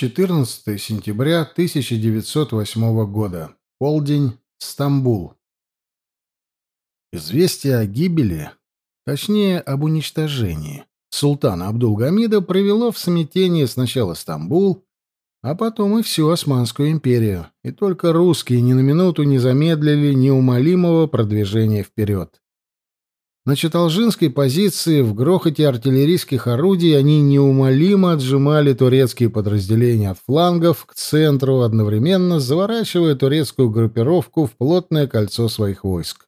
14 сентября 1908 года. Полдень. Стамбул. Известие о гибели, точнее, об уничтожении, султана Абдулгамида привело в смятение сначала Стамбул, а потом и всю Османскую империю, и только русские ни на минуту не замедлили неумолимого продвижения вперед. На Чаталжинской позиции в грохоте артиллерийских орудий они неумолимо отжимали турецкие подразделения от флангов к центру, одновременно заворачивая турецкую группировку в плотное кольцо своих войск.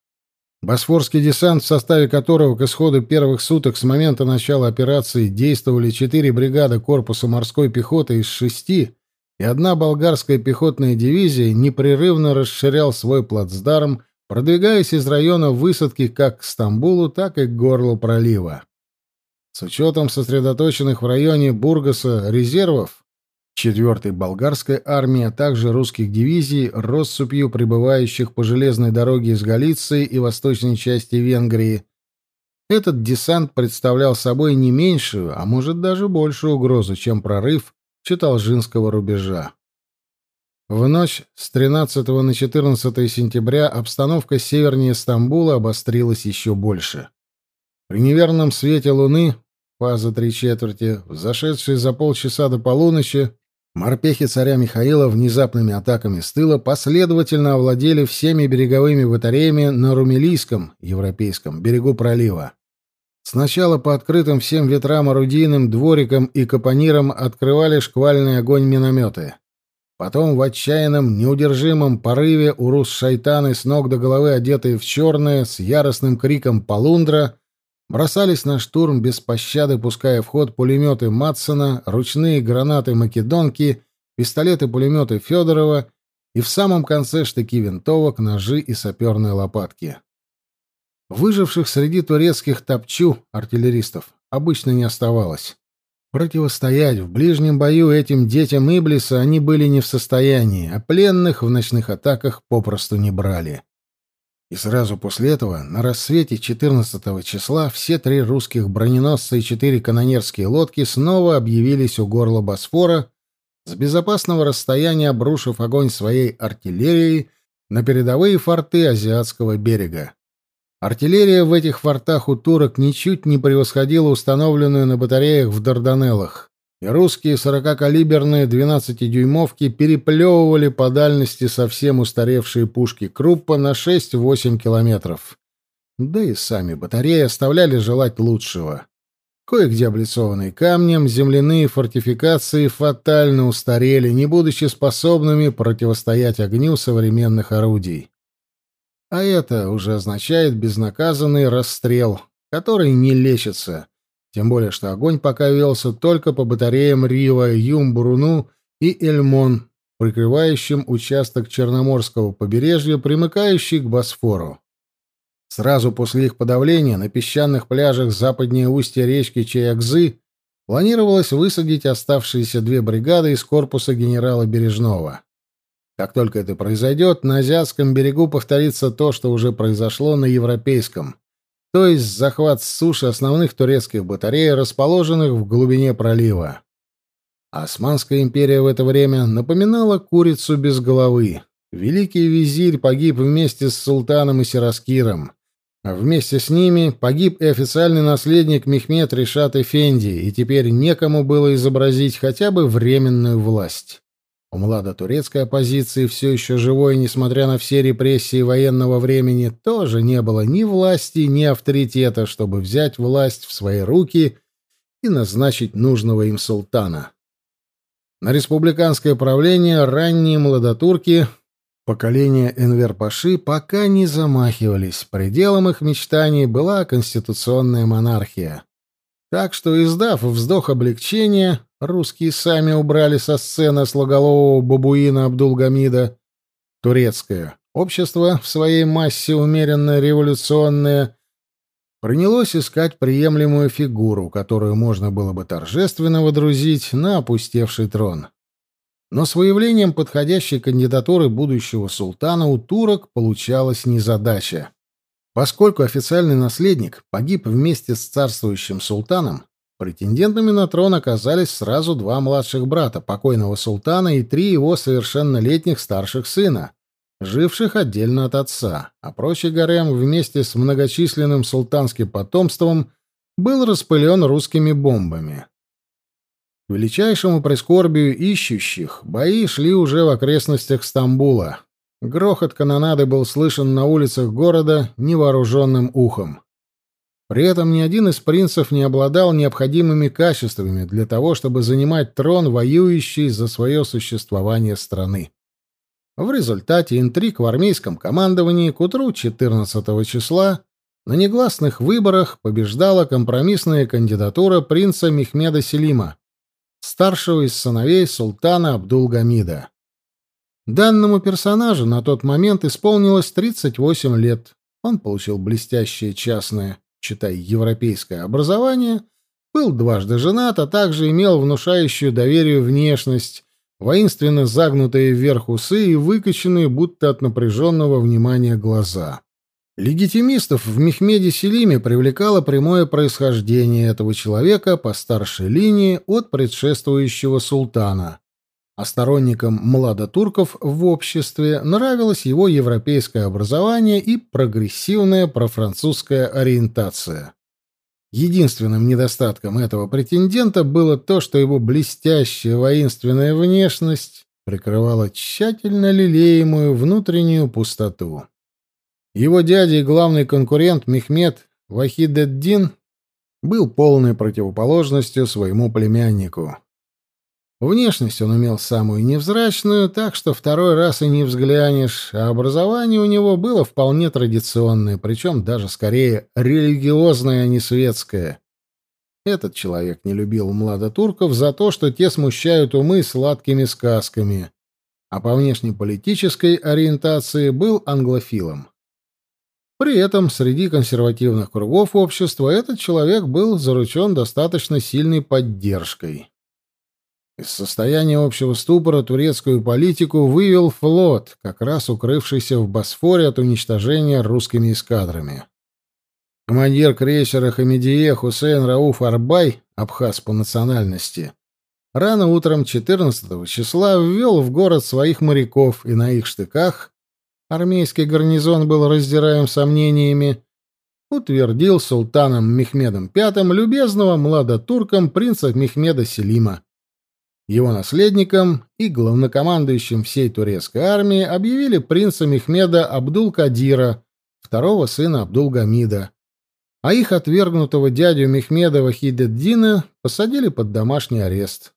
Босфорский десант, в составе которого к исходу первых суток с момента начала операции действовали четыре бригады корпуса морской пехоты из шести и одна болгарская пехотная дивизия, непрерывно расширял свой плацдарм продвигаясь из района высадки как к Стамбулу, так и к горлу пролива. С учетом сосредоточенных в районе Бургаса резервов, 4-й болгарской армии, а также русских дивизий, россыпью прибывающих по железной дороге из Галиции и восточной части Венгрии, этот десант представлял собой не меньшую, а может даже большую угрозу, чем прорыв Читалжинского рубежа. В ночь с 13 на 14 сентября обстановка севернее Стамбула обострилась еще больше. При неверном свете луны, фаза три четверти, зашедшие за полчаса до полуночи, морпехи царя Михаила внезапными атаками с тыла последовательно овладели всеми береговыми батареями на Румелийском, европейском, берегу пролива. Сначала по открытым всем ветрам орудийным дворикам и капонирам открывали шквальный огонь минометы. Потом в отчаянном, неудержимом порыве урус-шайтаны, с ног до головы одетые в черное, с яростным криком «Полундра!», бросались на штурм без пощады, пуская в ход пулеметы Матсона, ручные гранаты Македонки, пистолеты-пулеметы Федорова и в самом конце штыки винтовок, ножи и саперные лопатки. Выживших среди турецких топчу артиллеристов обычно не оставалось. Противостоять в ближнем бою этим детям Иблиса они были не в состоянии, а пленных в ночных атаках попросту не брали. И сразу после этого, на рассвете 14 числа, все три русских броненосца и четыре канонерские лодки снова объявились у горла Босфора, с безопасного расстояния обрушив огонь своей артиллерией на передовые форты Азиатского берега. Артиллерия в этих фортах у турок ничуть не превосходила установленную на батареях в Дарданеллах, и русские сорокакалиберные 12-дюймовки переплевывали по дальности совсем устаревшие пушки Круппа на 6-8 километров. Да и сами батареи оставляли желать лучшего. Кое-где облицованные камнем, земляные фортификации фатально устарели, не будучи способными противостоять огню современных орудий. А это уже означает безнаказанный расстрел, который не лечится. Тем более, что огонь пока велся только по батареям Рива, Юм-Бруну и Эльмон, прикрывающим участок Черноморского побережья, примыкающий к Босфору. Сразу после их подавления на песчаных пляжах западнее устья речки Чаякзы планировалось высадить оставшиеся две бригады из корпуса генерала Бережного. Как только это произойдет, на Азиатском берегу повторится то, что уже произошло на Европейском, то есть захват с суши основных турецких батарей, расположенных в глубине пролива. Османская империя в это время напоминала курицу без головы. Великий визирь погиб вместе с султаном и Сираскиром. Вместе с ними погиб и официальный наследник Мехмед Решат Эфенди, и теперь некому было изобразить хотя бы временную власть. У младотурецкой оппозиции, все еще живой, несмотря на все репрессии военного времени, тоже не было ни власти, ни авторитета, чтобы взять власть в свои руки и назначить нужного им султана. На республиканское правление ранние младотурки, поколение Энвер-Паши, пока не замахивались. Пределом их мечтаний была конституционная монархия. Так что, издав вздох облегчения, русские сами убрали со сцены слоголового бабуина Абдулгамида. Турецкое общество, в своей массе умеренно революционное, принялось искать приемлемую фигуру, которую можно было бы торжественно водрузить на опустевший трон. Но с выявлением подходящей кандидатуры будущего султана у турок получалась незадача. Поскольку официальный наследник погиб вместе с царствующим султаном, Претендентами на трон оказались сразу два младших брата покойного султана и три его совершеннолетних старших сына, живших отдельно от отца, а прочий гарем вместе с многочисленным султанским потомством был распылен русскими бомбами. К величайшему прискорбию ищущих бои шли уже в окрестностях Стамбула. Грохот канонады был слышен на улицах города невооруженным ухом. При этом ни один из принцев не обладал необходимыми качествами для того, чтобы занимать трон, воюющий за свое существование страны. В результате интриг в армейском командовании к утру 14 числа на негласных выборах побеждала компромиссная кандидатура принца Мехмеда Селима, старшего из сыновей султана Абдул-Гамида. Данному персонажу на тот момент исполнилось 38 лет. Он получил блестящее частное, читай, европейское образование, был дважды женат, а также имел внушающую доверию внешность, воинственно загнутые вверх усы и выкоченные, будто от напряженного внимания, глаза. Легитимистов в Мехмеде Селиме привлекало прямое происхождение этого человека по старшей линии от предшествующего султана. А сторонникам младотурков в обществе нравилось его европейское образование и прогрессивная профранцузская ориентация. Единственным недостатком этого претендента было то, что его блестящая воинственная внешность прикрывала тщательно лелеемую внутреннюю пустоту. Его дядя и главный конкурент Мехмед Вахидеддин был полной противоположностью своему племяннику. Внешность он имел самую невзрачную, так что второй раз и не взглянешь, а образование у него было вполне традиционное, причем даже скорее религиозное, а не светское. Этот человек не любил младотурков за то, что те смущают умы сладкими сказками, а по внешнеполитической ориентации был англофилом. При этом среди консервативных кругов общества этот человек был заручен достаточно сильной поддержкой. Из состояния общего ступора турецкую политику вывел флот, как раз укрывшийся в Босфоре от уничтожения русскими эскадрами. Командир крейсера «Хамидие» Хусейн Рауф Арбай, абхаз по национальности, рано утром 14 числа ввел в город своих моряков, и на их штыках армейский гарнизон был раздираем сомнениями, утвердил султаном Мехмедом V любезного младотурком принца Мехмеда Селима. Его наследником и главнокомандующим всей турецкой армии объявили принца Мехмеда Абдул-Кадира, второго сына Абдул-Гамида, а их отвергнутого дядю Мехмеда Вахидеддина посадили под домашний арест.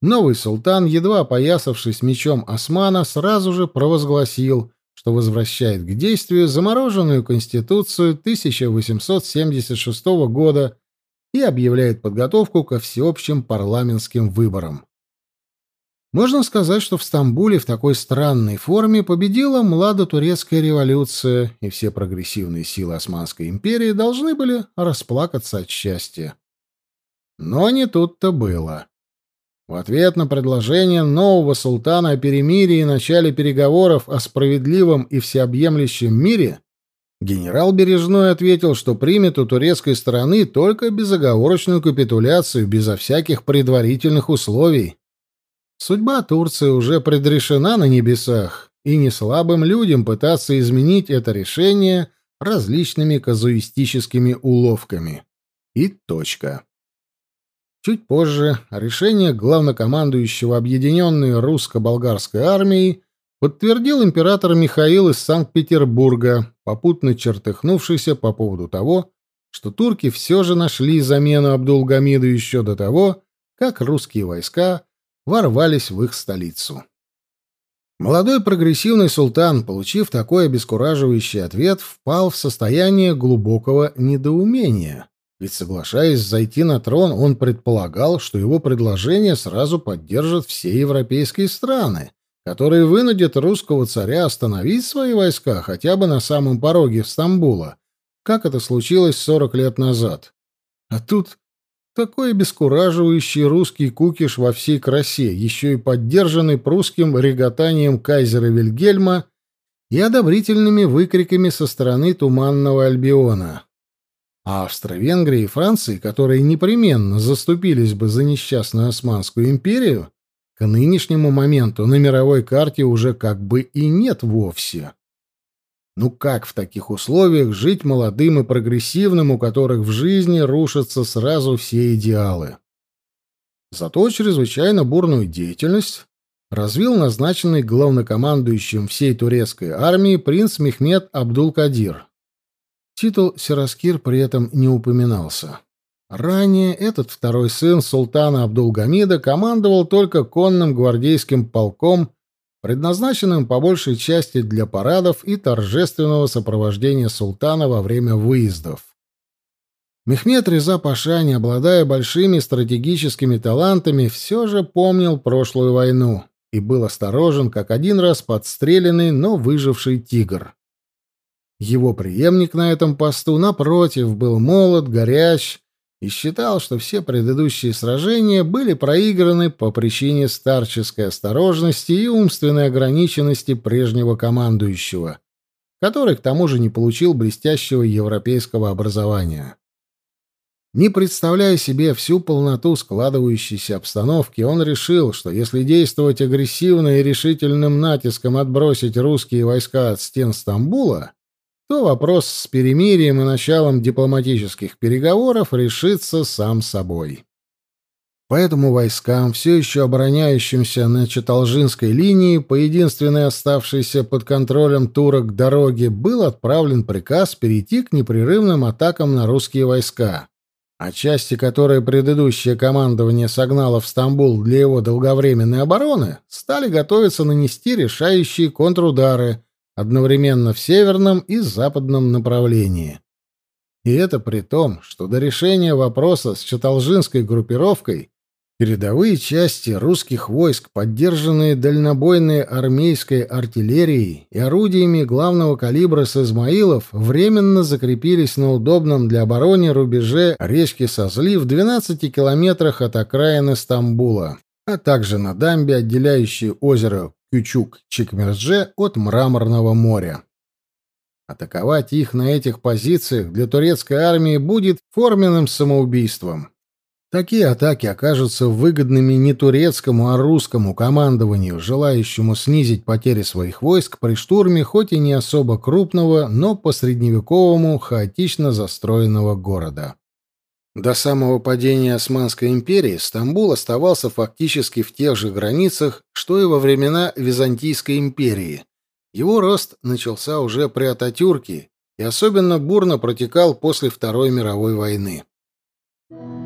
Новый султан, едва опоясавшись мечом Османа, сразу же провозгласил, что возвращает к действию замороженную конституцию 1876 года и объявляет подготовку ко всеобщим парламентским выборам. Можно сказать, что в Стамбуле в такой странной форме победила младотурецкая революция, и все прогрессивные силы Османской империи должны были расплакаться от счастья. Но не тут-то было. В ответ на предложение нового султана о перемирии и начале переговоров о справедливом и всеобъемлющем мире генерал Бережной ответил, что примет у турецкой стороны только безоговорочную капитуляцию безо всяких предварительных условий. Судьба Турции уже предрешена на небесах, и не слабым людям пытаться изменить это решение различными казуистическими уловками. И точка. Чуть позже решение главнокомандующего объединенной русско-болгарской армией подтвердил император Михаил из Санкт-Петербурга, попутно чертыхнувшийся по поводу того, что турки все же нашли замену Абдулгамиду еще до того, как русские войска ворвались в их столицу. Молодой прогрессивный султан, получив такой обескураживающий ответ, впал в состояние глубокого недоумения. Ведь, соглашаясь зайти на трон, он предполагал, что его предложение сразу поддержат все европейские страны, которые вынудят русского царя остановить свои войска хотя бы на самом пороге Стамбула, как это случилось 40 лет назад. А тут такой обескураживающий русский кукиш во всей красе, еще и поддержанный прусским реготанием кайзера Вильгельма и одобрительными выкриками со стороны Туманного Альбиона. А Австро-Венгрии и Франции, которые непременно заступились бы за несчастную Османскую империю, к нынешнему моменту на мировой карте уже как бы и нет вовсе. Ну как в таких условиях жить молодым и прогрессивным, у которых в жизни рушатся сразу все идеалы? Зато чрезвычайно бурную деятельность развил назначенный главнокомандующим всей турецкой армии принц Мехмед Абдул-Кадир. Титул Сираскир при этом не упоминался. Ранее этот второй сын султана Абдулгамида командовал только конным гвардейским полком, предназначенным по большей части для парадов и торжественного сопровождения султана во время выездов. Мехмед Реза Паша, не обладая большими стратегическими талантами, все же помнил прошлую войну и был осторожен, как один раз подстреленный, но выживший тигр. Его преемник на этом посту, напротив, был молод, горяч и считал, что все предыдущие сражения были проиграны по причине старческой осторожности и умственной ограниченности прежнего командующего, который к тому же не получил блестящего европейского образования. Не представляя себе всю полноту складывающейся обстановки, он решил, что если действовать агрессивно и решительным натиском отбросить русские войска от стен Стамбула, то вопрос с перемирием и началом дипломатических переговоров решится сам собой. Поэтому войскам, все еще обороняющимся на Чаталжинской линии, по единственной оставшейся под контролем турок дороге, был отправлен приказ перейти к непрерывным атакам на русские войска а части, которые предыдущее командование согнало в Стамбул для его долговременной обороны, стали готовиться нанести решающие контрудары одновременно в северном и западном направлении. И это при том, что до решения вопроса с Чаталжинской группировкой Передовые части русских войск, поддержанные дальнобойной армейской артиллерией и орудиями главного калибра с Измаилов, временно закрепились на удобном для обороны рубеже речки Созли в 12 километрах от окраины Стамбула, а также на дамбе, отделяющей озеро Кючук-Чекмердже от Мраморного моря. Атаковать их на этих позициях для турецкой армии будет форменным самоубийством. Такие атаки окажутся выгодными не турецкому, а русскому командованию, желающему снизить потери своих войск при штурме хоть и не особо крупного, но по средневековому хаотично застроенного города. До самого падения Османской империи Стамбул оставался фактически в тех же границах, что и во времена Византийской империи. Его рост начался уже при Ататюрке и особенно бурно протекал после Второй мировой войны. Thank you.